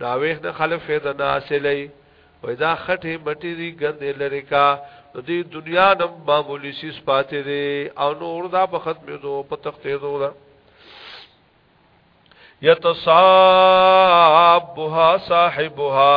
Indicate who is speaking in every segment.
Speaker 1: راویخ د خلک فیده نه حاصلی وای دا خټه مټی دی ګند لری کا نو دی دنیا نم معمولی سیس پاتې دی او نور دا په ختم دو په تختې دو دا یتصابها صاحبها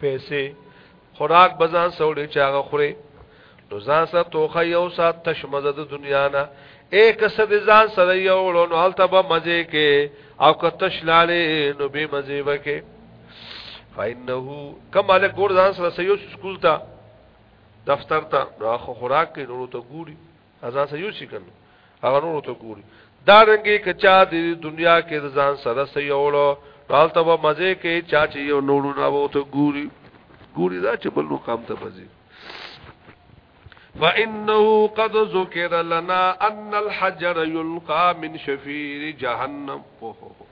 Speaker 1: پیسې خوراک بزان سوړي چاغه خوري نو ځان سره توخه یو سات تشمزه د دنیا نه اے کس د ځان سره یو ورو نو الته به مزه کې او کتش لاله نو به مزه وکې فإنه کما له ګور ځان سره سيو سکول تا دفتر تا نو خو خوراک کې نور ته ګوري ازان سره یو شي کنه هغه نور ته ګوري دا رنګي کچا د دنیا کې ځان سره سيولو حال ته مزه کې چا چې یو نور نه وو ته ګوري ګوري دا چې بل نو کام ته بزي فانه قد ذکر لنا ان الحجر يلقى من شفير جهنم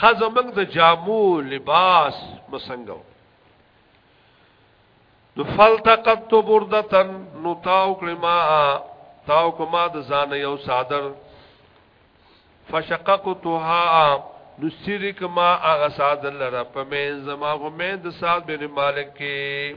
Speaker 1: خزه موږ د جامو لباس مسنګو نو فلتقت بردتن نو تاو کلمه تاو کما د ځان یو صادر فشققتها نو سری کما هغه صادر لره په مې زما غو مې د صاد بن مالک کې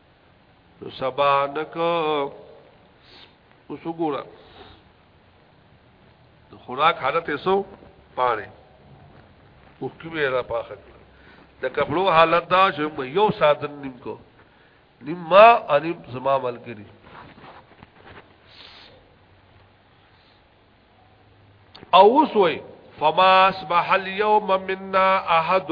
Speaker 1: سبا نک اوس وګوره د خوراک حالت یې سو پاره او کیمه را پاخه د کپلو حالت دا چې یو ساتن نیم کو نیم ما انیم زما عمل کړی او اوس وای فما اصبح اليوم منا احد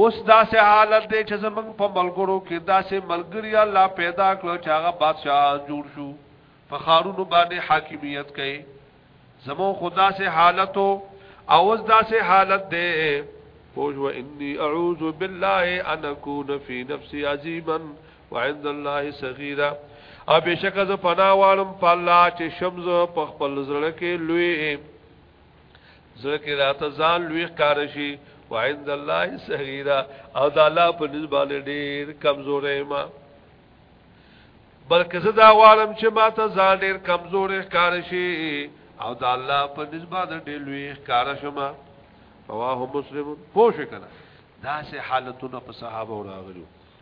Speaker 1: اوس داسې حالت دی چې زمنګ په ملګرو کې داسې ملګری الله پیدا کړو چې هغه بادشاہان جوړ شو په خارونو باندې حاکمیت کوي زمو خدا سے حالتو او اوس داسې حالت دی پوج و انی اعوذ بالله ان اكون في نفسي عظيما وعند الله صغيرا او بشک ز پناوالم په الله چې شمز په خپل زړه کې لوی زړه کې راته ځان لوی ښکار شي وعند الله صغیرا او د الله په نسبت ډیر کمزورې ما بلکې زه دا غواړم چې ما ته ځان ډیر کمزورې ښکار شي او د الله په نسبت ډیر لوی ښکار شم رواه مسلم پوه شو کنه دا سه حالتونه په صحابه راغلو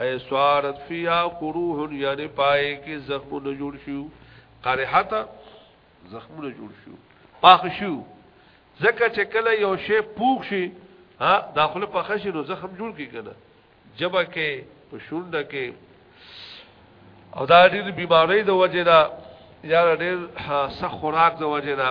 Speaker 1: ای سوارت فیا قروح یعنی پای کې زخمونه جوړ شو قرحت زخمونه جوړ شو پاخ شو زکه چې کله یو شی پوښ شي ها داخله پاخ شي نو زخم جوړ کی کنه جبا کې په شونډه کې او دا ډېر بیماری د وجه دا یا ډېر سخت خوراک د وجه دا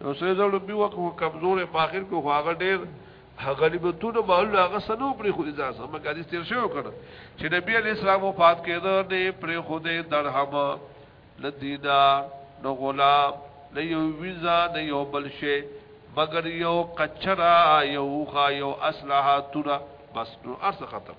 Speaker 1: نو سه زړه بي وکه کمزورې په اخر کې خو هغه ډېر غریبتونه مالونه هغه سنو پرې خو ځان سم کړي تیر شو کړ چې نبی علی اسلام وفات کېده نه پرې خو دې درهم نه دینار نه غلام نه یو ویزا نه یو بل شي مگر یو کچرا یو خا یو اسلحه تورا بس نو ارس ختم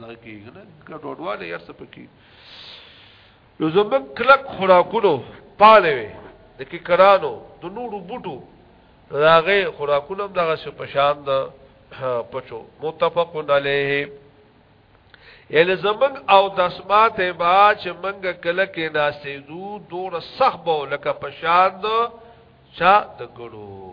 Speaker 1: ځای کې نه ګډوډواله یې څه پکې نو زمون کلک خوراکونو پاله وي د کې کرانو د نورو بوټو راغه خوراکونو دغه څه پشان د پچو متفقن علیه یل زمون او دسمات با چې منګ کله کې ناسې دو دور سخبو لکه پشان د چا د ګړو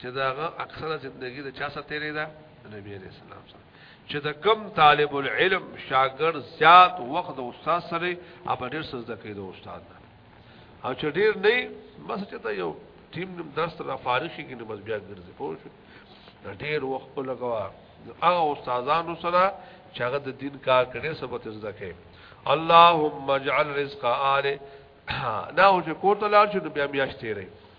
Speaker 1: چې داغه اکثره زندگی د چا سره تیرې ده نبی عليه السلام سره چې د کم طالب العلم شاګرد زیات وخت د استاد سره اپ ډیر سزده کوي د استاد نه او چې ډیر نه بس چې ته یو ټیم نم درس را فارغ شي کې نو بس بیا ګرځي پوه شو د ډیر وخت لګوا هغه استادانو سره چې هغه د دین کار کړي سبت زده کوي اللهم اجعل رزق آل نه او چې کوته لاړ شو بیا میاشتې رہی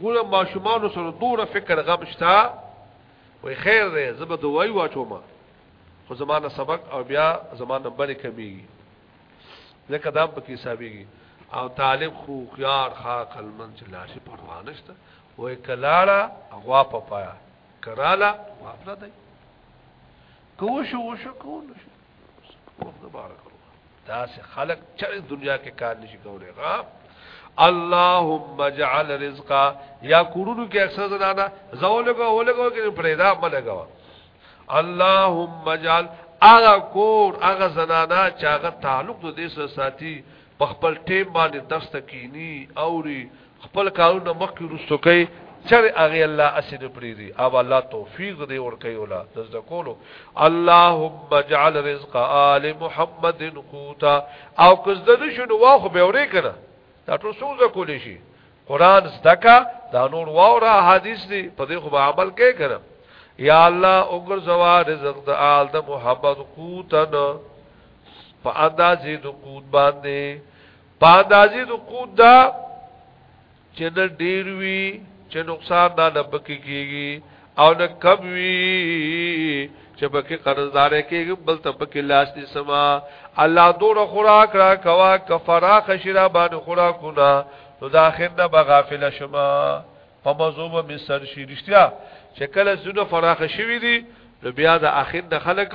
Speaker 1: ګوره ماشومان سره دوره فکر غم شتا وای خیر دی زبر دوای واچو ما خو زمانه سبق او بیا زمانه بری کمیږي ځکه دا په کې حسابيږي او طالب خو خيار خا کلمن چې لاشي پروا نشته وای کلاړه غوا په پایا کراله غوا پر دی کو شو شو کو نشو مبارک دا سه خلق چرې دنیا کې کار نشي کولای غا اللهم اجعل رزقا یا کورونو کې اکثر زنانا زولګو ولګو کې پرېدا بلګو اللهم اجعل اغه کور اغه زنانا چې هغه تعلق د دې سره ساتي په خپل ټیم باندې درس تکینی اوري خپل کارونه مخکې رسو کوي چر اغه الله اسنه پریری او الله توفیق دې ور کوي ولا دز کولو اللهم اجعل رزق آل محمد قوتا او کزده نشو واخو به ورې کنه دا ټول څو ځکول شي قران زدکا دا نور واورا حدیث دی په دې خو عمل کوي کنه یا الله اوګر زوا رزق د آل د محمد قوتن په اندازې د قوت باندې په اندازې د قوت دا چې نه ډیر وي چې نقصان نه نه پکې کیږي او نه کم وي چې پکې قرضدار کېږي بل ته پکې لاس دي سما الله دور خوراک را کوا کفرا خشرا باندې خوراکونه نو دا خنده به غافل شما په مزومه می سر شي رښتیا چې کله زونه فراخ شوی دي نو بیا د اخر د خلک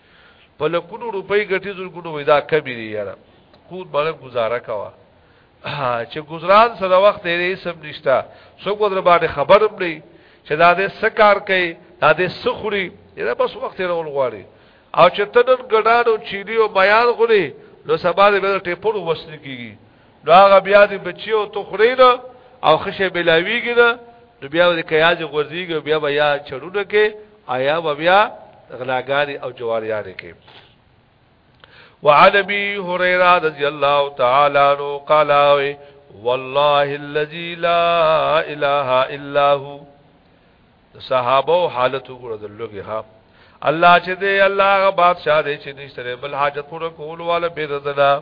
Speaker 1: په لکونو روپۍ ګټي زرګونو وې دا کمی دی یاره قوت باندې گزاره کوا چې گزاران سره وخت یې سم نشتا څوک در باندې خبرم نه چې دا دې سکار کوي دا دې سخوري دا بس وخت یې رول غواړي او چې تنن ګډانو چيلي او بیان غوري نو سبا دې به ټیپور وسل کیږي نو هغه بیا دې بچي او تو خوري دا او خشه بلاویږي دا نو بیا دې کیا دې غورځيږي بیا بیا چړونه کې آیا بیا غلاګاری او جواریانه کې وعن ابي هريره رضي الله تعالى عنه قال والله الذي لا اله الا هو صحابه حالت وګړه د لوګي ها الله چې دې الله غ بادشاہ دې چې نشته بل حاجت پوره کول والا به رضنا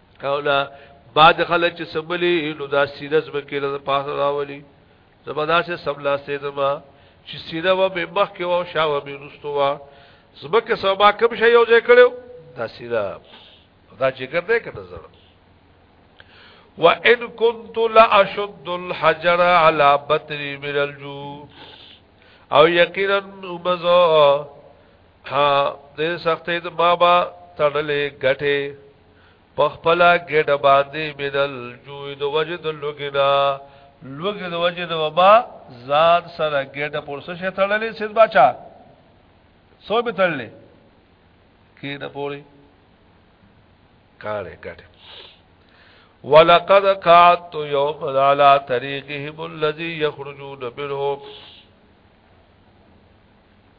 Speaker 1: اولا بعد خلک چې سبلی نو دا سیده زمکه له پاس راولي زبدا سے سب لا سے زما چې سیده و به مخ کې و شاو به رستو وا زمکه سبا کم شي یو ځای کړو دا سیده دا چې ګرځي کنه زړه وان كنت لا اشد الحجر على بطني من الجوع او یقینا مزو ها دې سختې د بابا تړلې غټه په خپل ګډه باندې بدل جوې د وجه د لګینا لګې د وجه د وبا ځان سره ګډه پورسه شتړلې سید بچا سو به تړلې کې نه پوري کاله ګټه ولقد قعدت يوم على طريقهم الذي يخرجون منه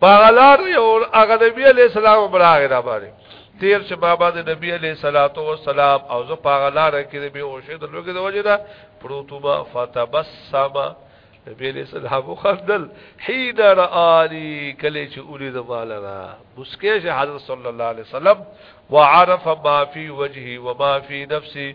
Speaker 1: پاغلار یو هغه نبی علی السلام براغه را باندې تیر چې بابا د نبی علی صلاتو و سلام او زه پاغلار کې د به او شه د لوګي د وجه دا پروتوما فتبسم نبی علی السلام خدل حين رآني کله چې اولي د مالرا مسکه شه حضرت صلی الله علیه وسلم وعرف ما فی وجهي وما فی نفسي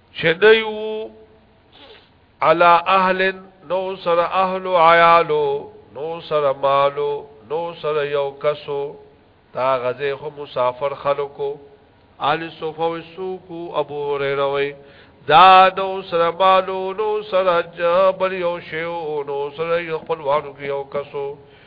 Speaker 1: چې دیو علا اهل نو سر اهل عیالو نو سر مالو نو سر یو کسو تا غزه خو مسافر خلکو آل صوفه و سوکو ابو هريره وي دا نو سره مالو نو سره جبل یو شیو نو سره خپلوانو کې یو کسو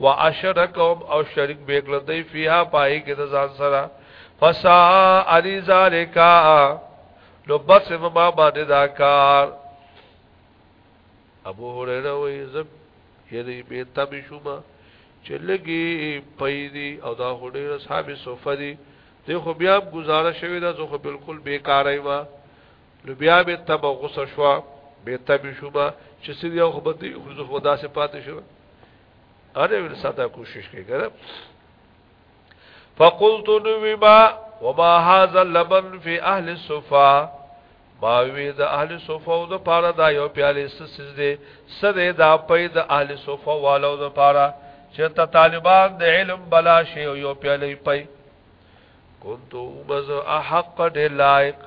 Speaker 1: واشرکهم او شرک بیکل دی فیها پای کې د ځان سره فسا علی ذالکا نو بس په ما باندې دا کار ابو هريره وې زب یری به تب شوما چې لګي پیدي او دا هډې اصحاب سفری دی خو بیا گزاره شوی دا زه خو بالکل بیکارای و نو بیا به تب غوسه شو به تب شوما چې سړي خو بده خو خدا سے پاتې شوی اره ور ساته کوشش کوي ګره فقلت نوما وما هذا اللبن في اهل الصفا ما وی د اهل صفا او د پاره دا یو پیاله سسز دي سره دا پي د اهل صفا والو د پاره چې ته طالبان د علم بلا شي یو پیاله پي كنت مز احق دلائق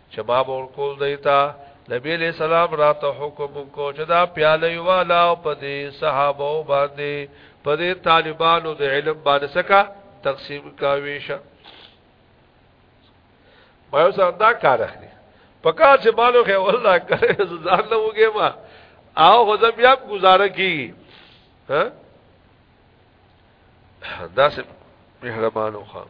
Speaker 1: چې ما به ورکول دی تا نبی علیہ السلام را ته حکم کو چې دا پیاله والا او په دې صحابه او باندې په دې طالبانو د علم باندې سکا تقسیم کا ویشه ما یو سره دا کار اخلي پکار چې مالو خې والله کرے ځان له وګه ما او خو زم بیا گزاره کی ها دا سه مهربانو خان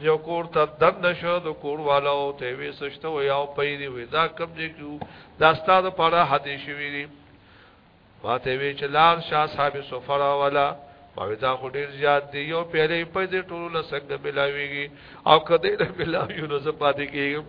Speaker 1: یو کور ته دند شو د کور والا او ته وی سشته و یاو پیری وی دا کم دی کیو دا ستاد پاره حد شوی دی ما ته وی چې لار شاه صاحب سفر والا ما وی دا خو ډیر زیات دی یو پیری په دې ټولو لسنګ ملاویږي او کدی نه ملاویو نو زپاتې کیږم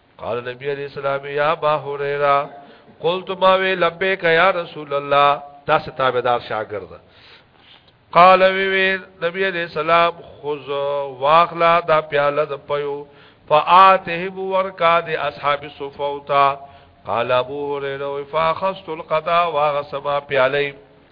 Speaker 1: قال نبی علیہ السلام یا ابا هريره قلت ما وی لبیک یا رسول الله تاسو تابعدار شاګرد قال وی وی نبی علیہ السلام خذ واخلا دا پیاله د پيو فآتهم ورکا د اصحاب صفوتا قال ابو هريره فاخذت القضاء واغسما پیاله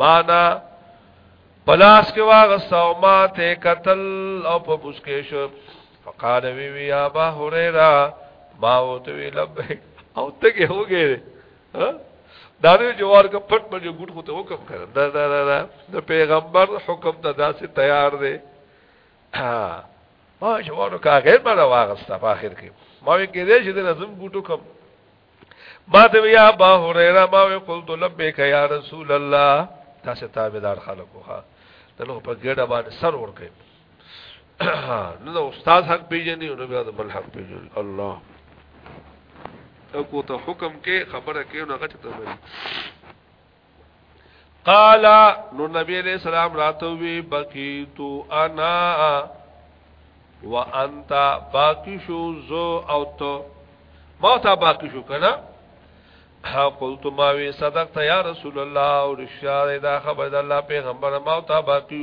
Speaker 1: مانا پلاس کې واغستا او ما ته قتل او په بوسکې شو فقال وی وی ابا هريره ما او ته وی لبیک او ته کې هوګې ها دا دې جوار کا پټ پر ګډ خو ته حکم کړ دا دا دا د پیغمبر حکم ته داسې تیار دی ما جوار کا غیر ما واغستا په اخر کې ما وی کې دې چې د نظم ګټو کم ما ته یا ابا هريره ما وی قلت لبیک یا رسول الله تاسو تابعدار خلکو ها دغه په ګډه باندې سر ور کوي نو استاد حق پیژني او بیا د بل حق پیژني الله او کو ته حکم کې خبره کې نو غچ ته وي قال نو نبی علیہ السلام راتو وی بقیتو انا وانت باقی شو زو او تو ما تا باقی شو کنا قلت ما وی صدقت یا رسول الله او رشاد دا خبر د الله پیغمبر ما تا باقی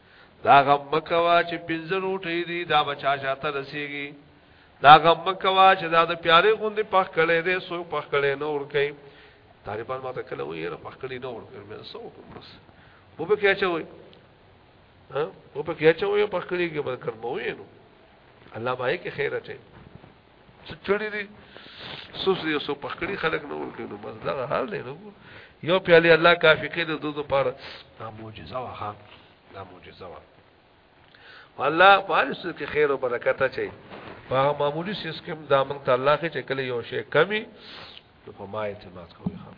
Speaker 1: دا غم مه کوه چې پنځه روټۍ دي، دا به چا چا ته رسېږي؟ دا غم مه کوه چې دا د پیالې غوندې پخ کړی دی، څوک پخ کړی نه ورکوي. طالبان ماته کله وایي یاره پخ کړی نه ورکوي، مې څه وکړم بس وبه کې اچوي ها وبه کې اچوي پخ کړی کې به کړموي نو الله باندې کې خیر اچي چړي دي سوس یو سو پخکړي خلک نه ورکړي نو بس دا حال دی نو یو پیالي الله کافي کې د دوه لپاره دا معجزه واه دا معجزه واه والله پارس کې خیر او برکت اچي په معمولی سیسکم دا مونږ ته الله کې چې کله یو شی کمی نو په ما اعتماد کوي خام